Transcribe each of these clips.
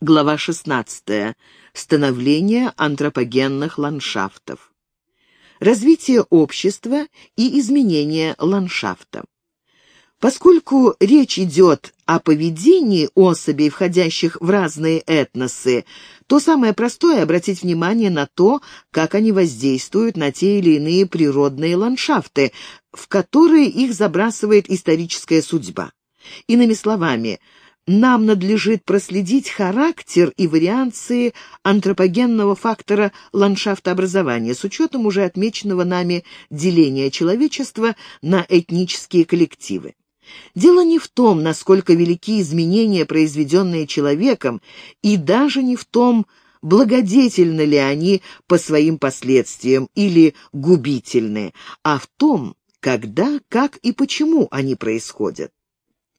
Глава 16. Становление антропогенных ландшафтов. Развитие общества и изменение ландшафта. Поскольку речь идет о поведении особей, входящих в разные этносы, то самое простое — обратить внимание на то, как они воздействуют на те или иные природные ландшафты, в которые их забрасывает историческая судьба. Иными словами, нам надлежит проследить характер и варианции антропогенного фактора ландшафтообразования с учетом уже отмеченного нами деления человечества на этнические коллективы. Дело не в том, насколько велики изменения, произведенные человеком, и даже не в том, благодетельны ли они по своим последствиям или губительны, а в том, когда, как и почему они происходят.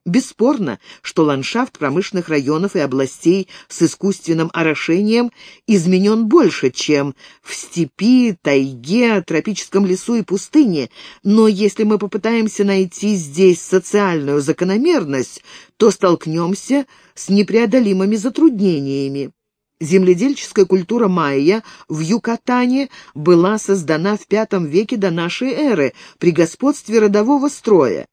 Бесспорно, что ландшафт промышленных районов и областей с искусственным орошением изменен больше, чем в степи, тайге, тропическом лесу и пустыне, но если мы попытаемся найти здесь социальную закономерность, то столкнемся с непреодолимыми затруднениями. Земледельческая культура майя в Юкатане была создана в V веке до нашей эры при господстве родового строя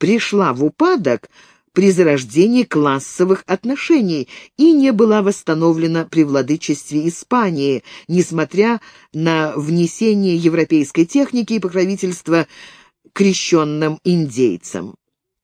пришла в упадок при зарождении классовых отношений и не была восстановлена при владычестве Испании, несмотря на внесение европейской техники и покровительство крещенным индейцам.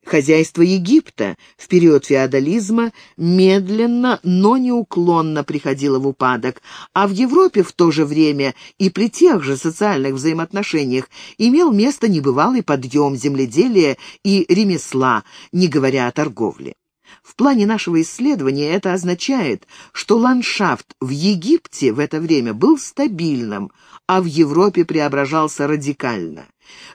Хозяйство Египта в период феодализма медленно, но неуклонно приходило в упадок, а в Европе в то же время и при тех же социальных взаимоотношениях имел место небывалый подъем земледелия и ремесла, не говоря о торговле. В плане нашего исследования это означает, что ландшафт в Египте в это время был стабильным, а в Европе преображался радикально.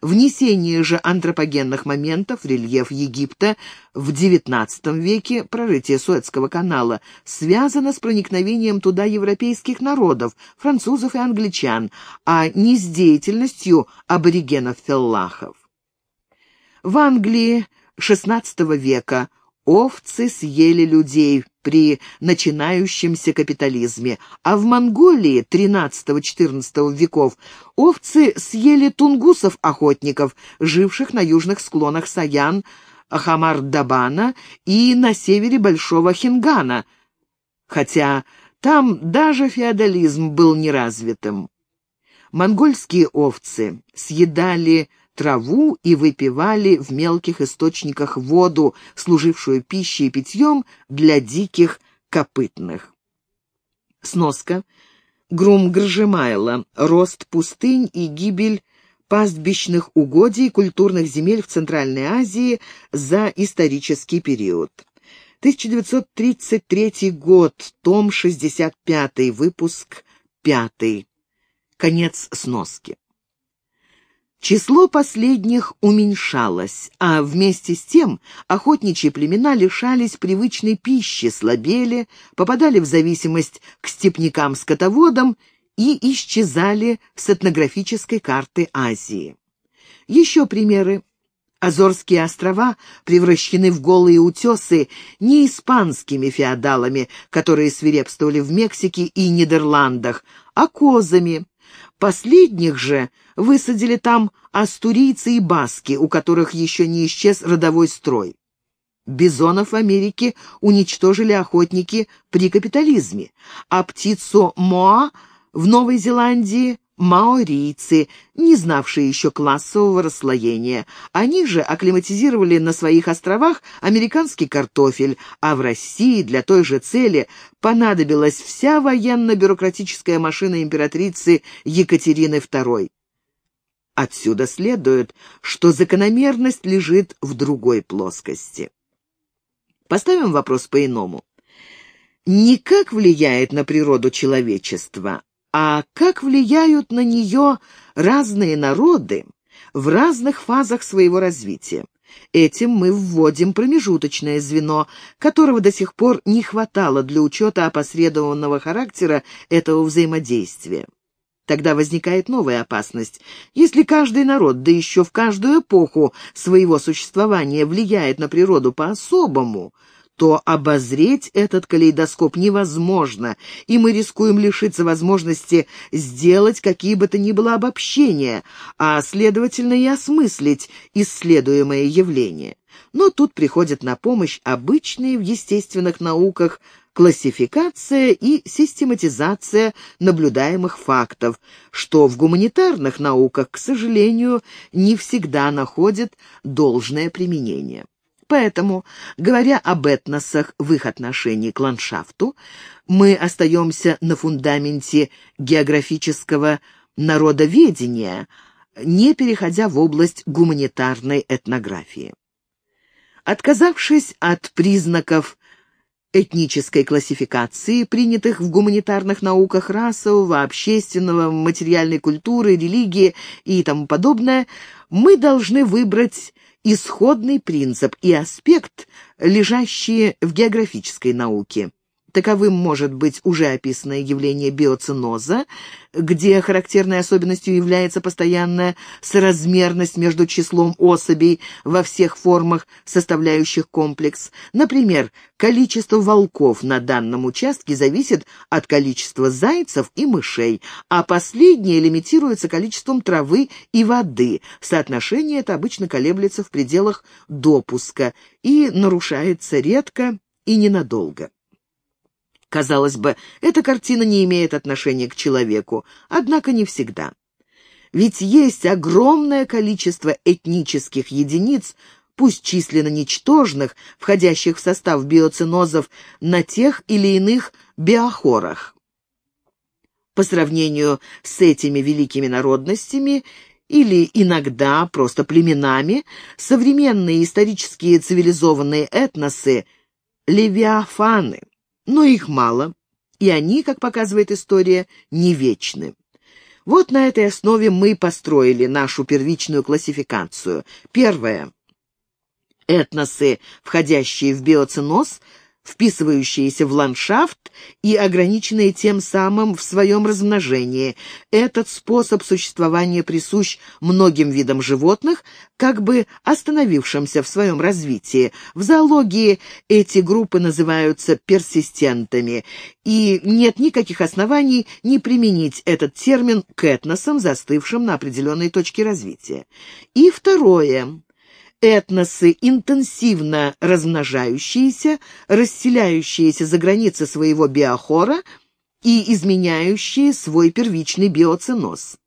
Внесение же антропогенных моментов в рельеф Египта в XIX веке, прорытие Суэцкого канала, связано с проникновением туда европейских народов, французов и англичан, а не с деятельностью аборигенов-феллахов. В Англии XVI века Овцы съели людей при начинающемся капитализме, а в Монголии XIII-XIV веков овцы съели тунгусов-охотников, живших на южных склонах Саян, Хамар-Дабана и на севере Большого Хингана, хотя там даже феодализм был неразвитым. Монгольские овцы съедали траву и выпивали в мелких источниках воду, служившую пищей и питьем для диких копытных. Сноска. Грум Гржемайла. Рост пустынь и гибель пастбищных угодий культурных земель в Центральной Азии за исторический период. 1933 год, том 65, выпуск 5. Конец сноски. Число последних уменьшалось, а вместе с тем охотничьи племена лишались привычной пищи, слабели, попадали в зависимость к степнякам-скотоводам и исчезали с этнографической карты Азии. Еще примеры. Азорские острова превращены в голые утесы не испанскими феодалами, которые свирепствовали в Мексике и Нидерландах, а козами, Последних же высадили там астурийцы и баски, у которых еще не исчез родовой строй. Бизонов в Америке уничтожили охотники при капитализме, а птицу Моа в Новой Зеландии маорийцы, не знавшие еще классового расслоения. Они же акклиматизировали на своих островах американский картофель, а в России для той же цели понадобилась вся военно-бюрократическая машина императрицы Екатерины II. Отсюда следует, что закономерность лежит в другой плоскости. Поставим вопрос по-иному. Не как влияет на природу человечества, а как влияют на нее разные народы в разных фазах своего развития. Этим мы вводим промежуточное звено, которого до сих пор не хватало для учета опосредованного характера этого взаимодействия. Тогда возникает новая опасность. Если каждый народ, да еще в каждую эпоху своего существования влияет на природу по-особому, то обозреть этот калейдоскоп невозможно, и мы рискуем лишиться возможности сделать какие бы то ни было обобщения, а, следовательно, и осмыслить исследуемое явление. Но тут приходят на помощь обычные в естественных науках классификация и систематизация наблюдаемых фактов, что в гуманитарных науках, к сожалению, не всегда находит должное применение. Поэтому, говоря об этносах в их отношении к ландшафту, мы остаемся на фундаменте географического народоведения, не переходя в область гуманитарной этнографии. Отказавшись от признаков этнической классификации, принятых в гуманитарных науках расового, общественного, материальной культуры, религии и тому подобное, мы должны выбрать исходный принцип и аспект, лежащие в географической науке. Таковым может быть уже описанное явление биоциноза, где характерной особенностью является постоянная соразмерность между числом особей во всех формах, составляющих комплекс. Например, количество волков на данном участке зависит от количества зайцев и мышей, а последнее лимитируется количеством травы и воды. Соотношение это обычно колеблется в пределах допуска и нарушается редко и ненадолго. Казалось бы, эта картина не имеет отношения к человеку, однако не всегда. Ведь есть огромное количество этнических единиц, пусть численно ничтожных, входящих в состав биоцинозов на тех или иных биохорах. По сравнению с этими великими народностями или иногда просто племенами, современные исторические цивилизованные этносы – левиафаны – но их мало, и они, как показывает история, не вечны. Вот на этой основе мы построили нашу первичную классификацию. Первое. Этносы, входящие в биоценоз, вписывающиеся в ландшафт и ограниченные тем самым в своем размножении. Этот способ существования присущ многим видам животных, как бы остановившимся в своем развитии. В зоологии эти группы называются персистентами, и нет никаких оснований не применить этот термин к этносам, застывшим на определенной точке развития. И второе этносы, интенсивно размножающиеся, расселяющиеся за границы своего биохора и изменяющие свой первичный биоценоз.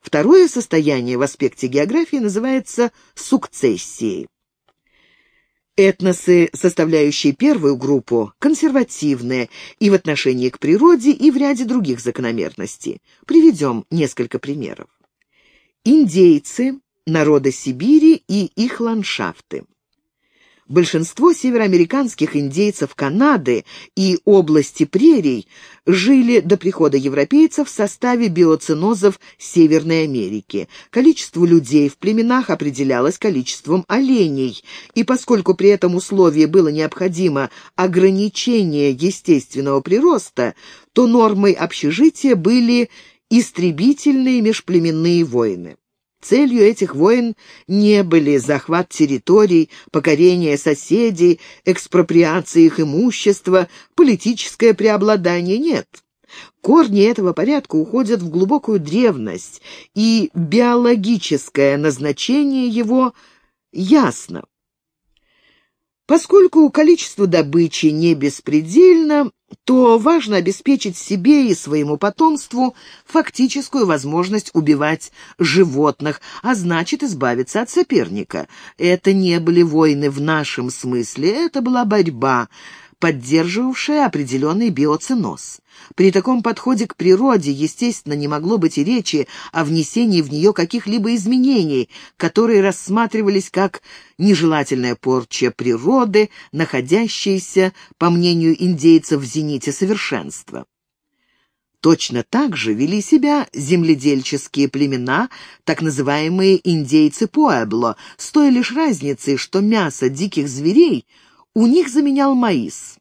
Второе состояние в аспекте географии называется сукцессией. Этносы, составляющие первую группу, консервативные и в отношении к природе, и в ряде других закономерностей. Приведем несколько примеров. Индейцы народа Сибири и их ландшафты. Большинство североамериканских индейцев Канады и области прерий жили до прихода европейцев в составе биоценозов Северной Америки. Количество людей в племенах определялось количеством оленей, и поскольку при этом условии было необходимо ограничение естественного прироста, то нормой общежития были истребительные межплеменные войны. Целью этих войн не были захват территорий, покорение соседей, экспроприация их имущества, политическое преобладание, нет. Корни этого порядка уходят в глубокую древность, и биологическое назначение его ясно. Поскольку количество добычи не беспредельно, то важно обеспечить себе и своему потомству фактическую возможность убивать животных, а значит избавиться от соперника. Это не были войны в нашем смысле, это была борьба, поддерживавшая определенный биоценоз. При таком подходе к природе, естественно, не могло быть и речи о внесении в нее каких-либо изменений, которые рассматривались как нежелательная порча природы, находящаяся, по мнению индейцев, в зените совершенства. Точно так же вели себя земледельческие племена, так называемые индейцы Пуэбло, с той лишь разницей, что мясо диких зверей у них заменял маис.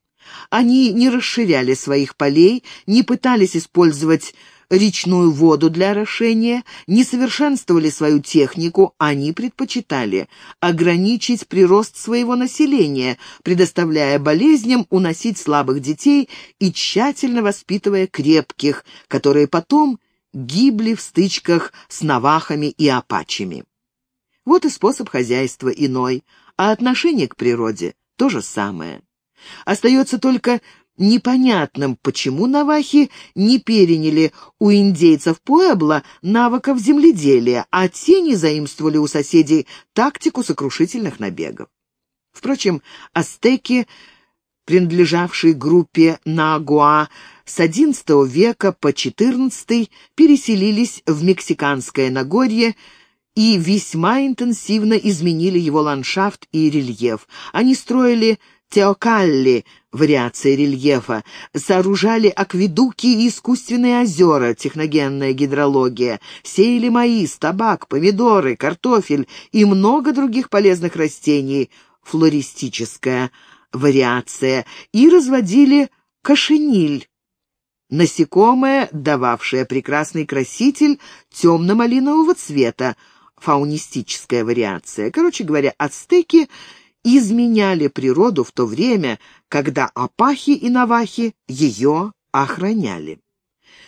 Они не расширяли своих полей, не пытались использовать речную воду для орошения, не совершенствовали свою технику, они предпочитали ограничить прирост своего населения, предоставляя болезням уносить слабых детей и тщательно воспитывая крепких, которые потом гибли в стычках с навахами и апачами. Вот и способ хозяйства иной, а отношение к природе то же самое. Остается только непонятным, почему навахи не переняли у индейцев Пуэбла навыков земледелия, а те не заимствовали у соседей тактику сокрушительных набегов. Впрочем, астеки, принадлежавшие группе Нагуа, с XI века по XIV переселились в Мексиканское Нагорье и весьма интенсивно изменили его ландшафт и рельеф. Они строили теокалли, вариации рельефа, сооружали акведуки и искусственные озера, техногенная гидрология, сеяли маис, табак, помидоры, картофель и много других полезных растений, флористическая вариация, и разводили кошениль, насекомое, дававшее прекрасный краситель темно-малинового цвета, фаунистическая вариация. Короче говоря, ацтеки изменяли природу в то время, когда апахи и навахи ее охраняли.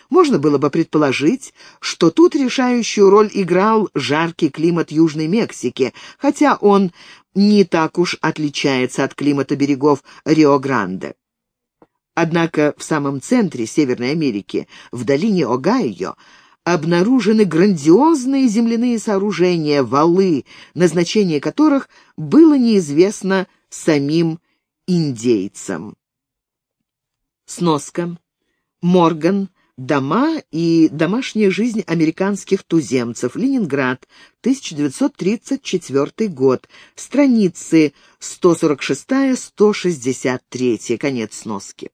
Можно было бы предположить, что тут решающую роль играл жаркий климат Южной Мексики, хотя он не так уж отличается от климата берегов Рио-Гранде. Однако в самом центре Северной Америки, в долине Огайо, обнаружены грандиозные земляные сооружения, валы, назначение которых было неизвестно самим индейцам. Сноска. Морган. Дома и домашняя жизнь американских туземцев. Ленинград. 1934 год. Страницы 146-163. Конец сноски.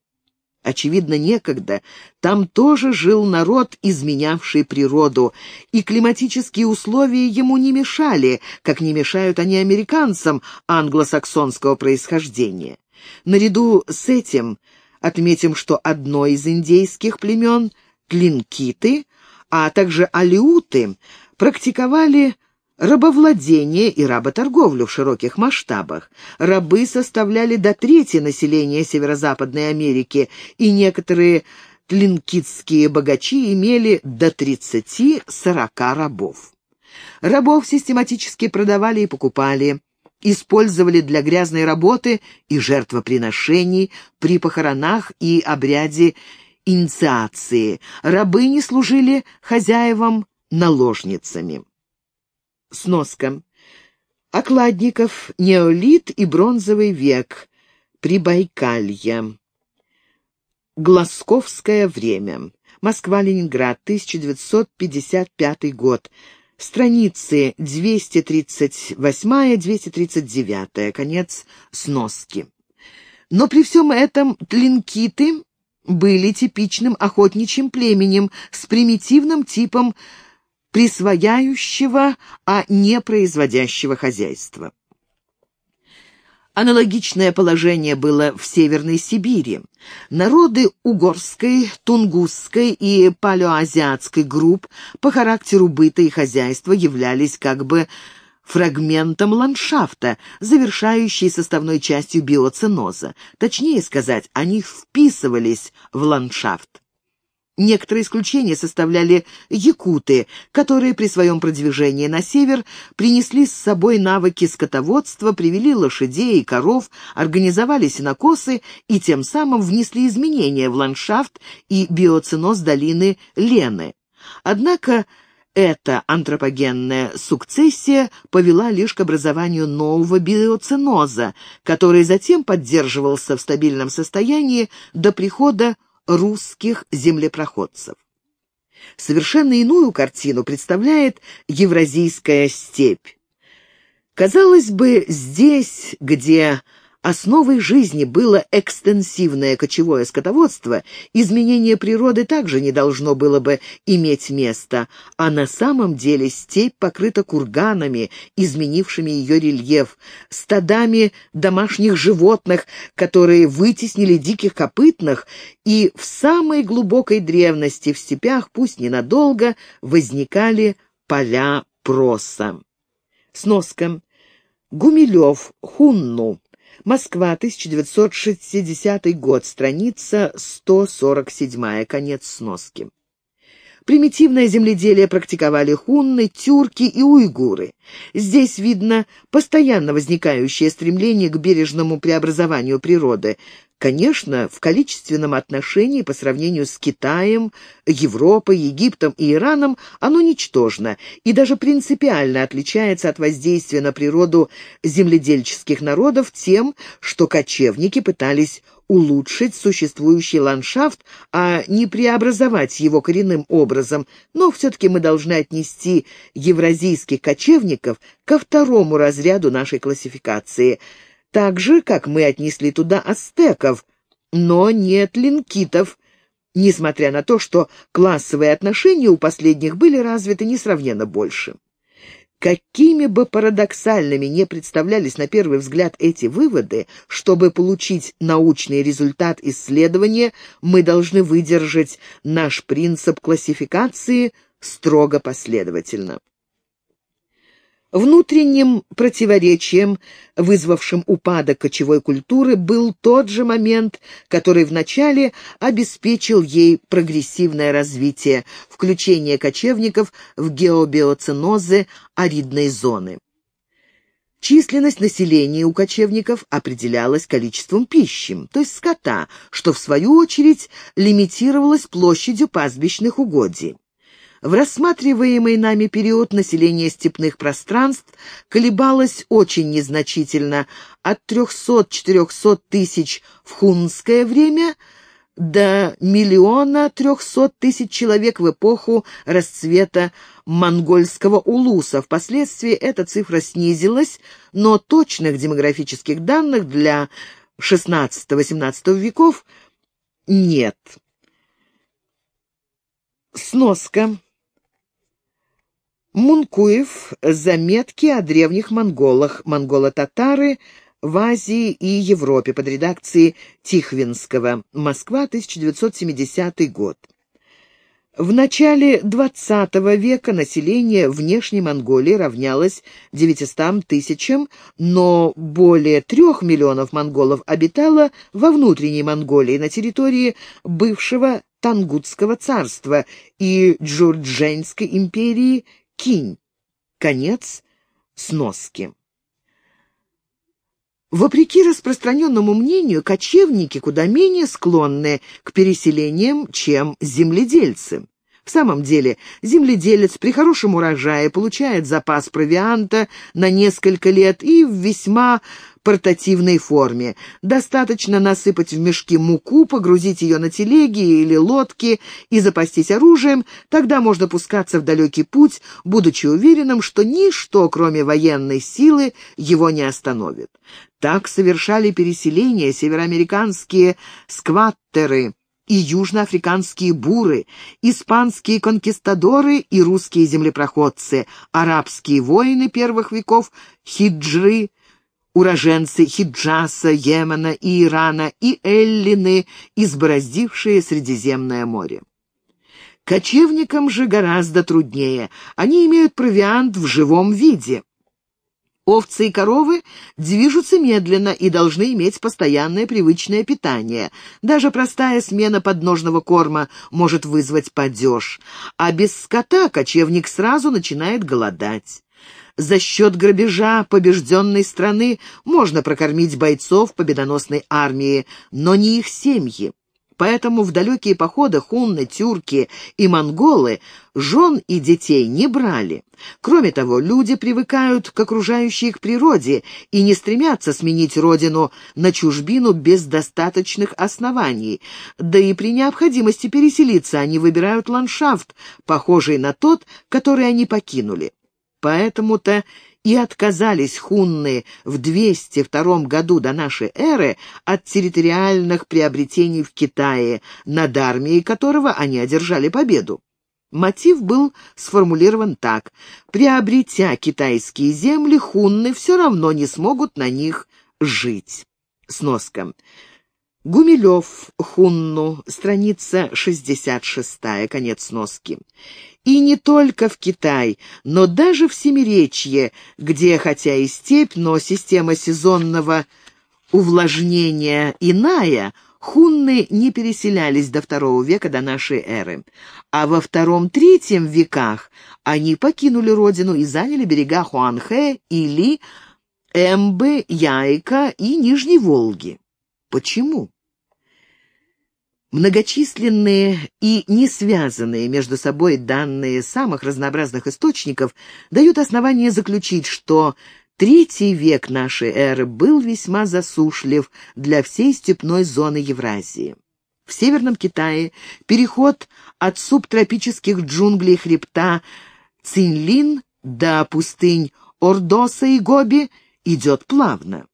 Очевидно, некогда там тоже жил народ, изменявший природу, и климатические условия ему не мешали, как не мешают они американцам англосаксонского происхождения. Наряду с этим отметим, что одно из индейских племен, тлинкиты, а также алиуты, практиковали рабовладение и работорговлю в широких масштабах. Рабы составляли до трети населения Северо-Западной Америки, и некоторые тлинкитские богачи имели до 30-40 рабов. Рабов систематически продавали и покупали, использовали для грязной работы и жертвоприношений при похоронах и обряде инициации. Рабы не служили хозяевам наложницами. Сноска. Окладников, неолит и бронзовый век. Прибайкалье. Глазковское время. Москва-Ленинград, 1955 год. Страницы 238-239. Конец сноски. Но при всем этом тлинкиты были типичным охотничьим племенем с примитивным типом присвояющего, а не производящего хозяйства. Аналогичное положение было в Северной Сибири. Народы угорской, тунгусской и палеоазиатской групп по характеру быта и хозяйства являлись как бы фрагментом ландшафта, завершающей составной частью биоценоза. Точнее сказать, они вписывались в ландшафт. Некоторые исключения составляли якуты, которые при своем продвижении на север принесли с собой навыки скотоводства, привели лошадей и коров, организовали сенокосы и тем самым внесли изменения в ландшафт и биоценоз долины Лены. Однако эта антропогенная сукцессия повела лишь к образованию нового биоценоза, который затем поддерживался в стабильном состоянии до прихода русских землепроходцев. Совершенно иную картину представляет Евразийская степь. Казалось бы, здесь, где основой жизни было экстенсивное кочевое скотоводство, изменение природы также не должно было бы иметь места, а на самом деле степь покрыта курганами, изменившими ее рельеф, стадами домашних животных, которые вытеснили диких копытных, и в самой глубокой древности в степях, пусть ненадолго, возникали поля проса. Сноска. Гумилев, Хунну. Москва, 1960 год, страница 147, конец сноски. Примитивное земледелие практиковали хунны, тюрки и уйгуры. Здесь видно постоянно возникающее стремление к бережному преобразованию природы, Конечно, в количественном отношении по сравнению с Китаем, Европой, Египтом и Ираном оно ничтожно и даже принципиально отличается от воздействия на природу земледельческих народов тем, что кочевники пытались улучшить существующий ландшафт, а не преобразовать его коренным образом, но все-таки мы должны отнести евразийских кочевников ко второму разряду нашей классификации – так же, как мы отнесли туда ацтеков, но нет линкитов, несмотря на то, что классовые отношения у последних были развиты несравненно больше. Какими бы парадоксальными не представлялись на первый взгляд эти выводы, чтобы получить научный результат исследования, мы должны выдержать наш принцип классификации строго последовательно. Внутренним противоречием, вызвавшим упадок кочевой культуры, был тот же момент, который вначале обеспечил ей прогрессивное развитие, включение кочевников в геобиоценозы аридной зоны. Численность населения у кочевников определялась количеством пищи, то есть скота, что в свою очередь лимитировалось площадью пастбищных угодий. В рассматриваемый нами период население степных пространств колебалось очень незначительно от 300-400 тысяч в хунское время до миллиона трехсот тысяч человек в эпоху расцвета монгольского улуса. Впоследствии эта цифра снизилась, но точных демографических данных для XVI-XVIII веков нет. Сноска. Мункуев. Заметки о древних монголах. Монголо-татары в Азии и Европе под редакцией Тихвинского. Москва, 1970 год. В начале XX века население внешней Монголии равнялось 900 тысячам, но более трех миллионов монголов обитало во внутренней Монголии, на территории бывшего Тангутского царства и Джурдженской империи Кинь. Конец сноски. Вопреки распространенному мнению, кочевники куда менее склонны к переселениям, чем земледельцы. В самом деле, земледелец при хорошем урожае получает запас провианта на несколько лет и в весьма портативной форме. Достаточно насыпать в мешки муку, погрузить ее на телеги или лодки и запастись оружием, тогда можно пускаться в далекий путь, будучи уверенным, что ничто, кроме военной силы, его не остановит. Так совершали переселение североамериканские скваттеры и южноафриканские буры, испанские конкистадоры и русские землепроходцы, арабские воины первых веков, хиджры, уроженцы Хиджаса, Йемена и Ирана и эллины, избороздившие Средиземное море. Кочевникам же гораздо труднее. Они имеют провиант в живом виде. Овцы и коровы движутся медленно и должны иметь постоянное привычное питание. Даже простая смена подножного корма может вызвать падеж. А без скота кочевник сразу начинает голодать. За счет грабежа побежденной страны можно прокормить бойцов победоносной армии, но не их семьи. Поэтому в далекие походы хунны, тюрки и монголы жен и детей не брали. Кроме того, люди привыкают к окружающей их природе и не стремятся сменить родину на чужбину без достаточных оснований. Да и при необходимости переселиться они выбирают ландшафт, похожий на тот, который они покинули. Поэтому-то и отказались хунны в 202 году до нашей эры от территориальных приобретений в Китае, над армией которого они одержали победу. Мотив был сформулирован так. Приобретя китайские земли, хунны все равно не смогут на них жить. Сноска. Гумилев, Хунну, страница 66, конец сноски. И не только в Китай, но даже в Семиречье, где, хотя и степь, но система сезонного увлажнения иная, хунны не переселялись до второго века до нашей эры. А во втором-третьем веках они покинули родину и заняли берега Хуанхэ, Или, Эмбы, Яйка и Нижней Волги. Почему? Многочисленные и не связанные между собой данные самых разнообразных источников дают основание заключить, что третий век нашей эры был весьма засушлив для всей степной зоны Евразии. В Северном Китае переход от субтропических джунглей хребта Цинлин до пустынь Ордоса и Гоби идет плавно.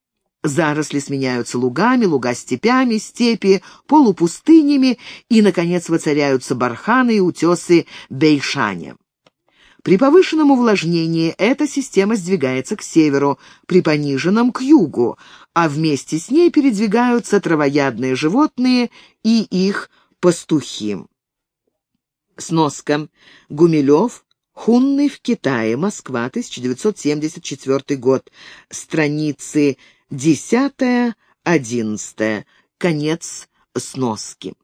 Заросли сменяются лугами, луга степями, степи, полупустынями и, наконец, воцаряются барханы и утесы Бейшаня. При повышенном увлажнении эта система сдвигается к северу, при пониженном — к югу, а вместе с ней передвигаются травоядные животные и их пастухи. Сноска. Гумилев. Хунный в Китае. Москва, 1974 год. Страницы Десятое, одиннадцатое. Конец сноски.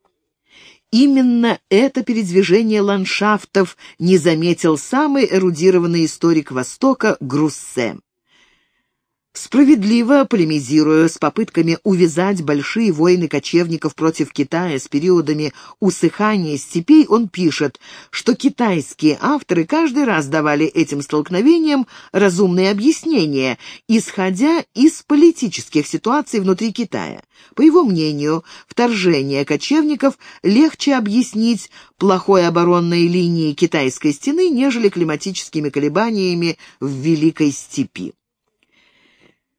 Именно это передвижение ландшафтов не заметил самый эрудированный историк Востока Груссе. Справедливо полемизируя с попытками увязать большие войны кочевников против Китая с периодами усыхания степей, он пишет, что китайские авторы каждый раз давали этим столкновениям разумные объяснения, исходя из политических ситуаций внутри Китая. По его мнению, вторжение кочевников легче объяснить плохой оборонной линией китайской стены, нежели климатическими колебаниями в Великой степи.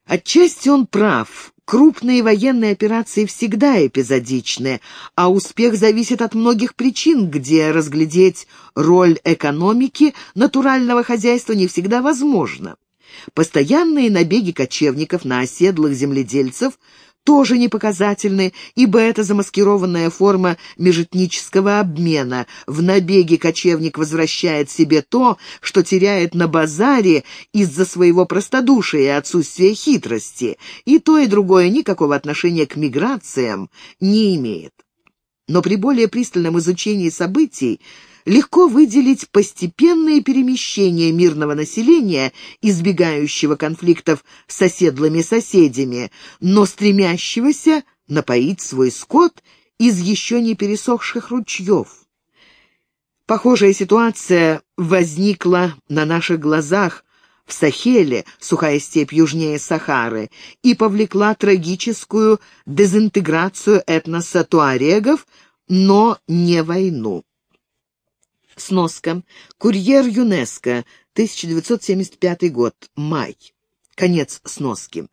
Отчасти он прав. Крупные военные операции всегда эпизодичны, а успех зависит от многих причин, где разглядеть роль экономики натурального хозяйства не всегда возможно. Постоянные набеги кочевников на оседлых земледельцев тоже не показательны, ибо это замаскированная форма межэтнического обмена. В набеге кочевник возвращает себе то, что теряет на базаре из-за своего простодушия и отсутствия хитрости, и то и другое никакого отношения к миграциям не имеет. Но при более пристальном изучении событий легко выделить постепенные перемещения мирного населения, избегающего конфликтов с оседлыми соседями, но стремящегося напоить свой скот из еще не пересохших ручьев. Похожая ситуация возникла на наших глазах в Сахеле, сухая степь южнее Сахары, и повлекла трагическую дезинтеграцию этноса туарегов, но не войну. Сноска. Курьер ЮНЕСКО, 1975 год. Май. Конец сноски.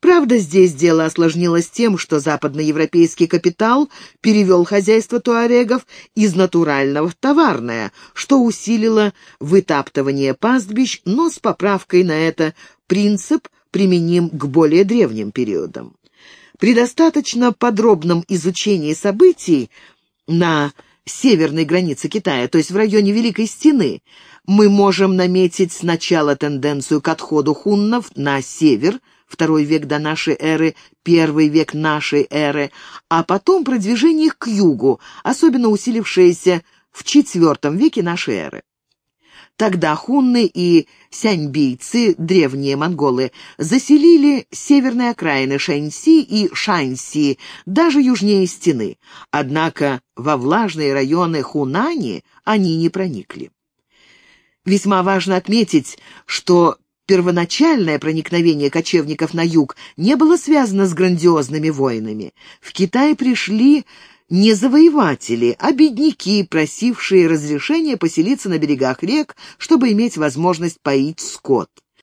Правда, здесь дело осложнилось тем, что западноевропейский капитал перевел хозяйство туарегов из натурального в товарное, что усилило вытаптывание пастбищ, но с поправкой на это принцип применим к более древним периодам. При достаточно подробном изучении событий на северной границы Китая, то есть в районе Великой Стены, мы можем наметить сначала тенденцию к отходу хуннов на север, второй век до нашей эры, первый век нашей эры, а потом продвижение их к югу, особенно усилившееся в IV веке нашей эры. Тогда хунны и сяньбийцы, древние монголы, заселили северные окраины Шэньси и Шаньси, даже южнее стены. Однако во влажные районы Хунани они не проникли. Весьма важно отметить, что первоначальное проникновение кочевников на юг не было связано с грандиозными войнами. В Китай пришли не завоеватели, а бедняки, просившие разрешения поселиться на берегах рек, чтобы иметь возможность поить скот.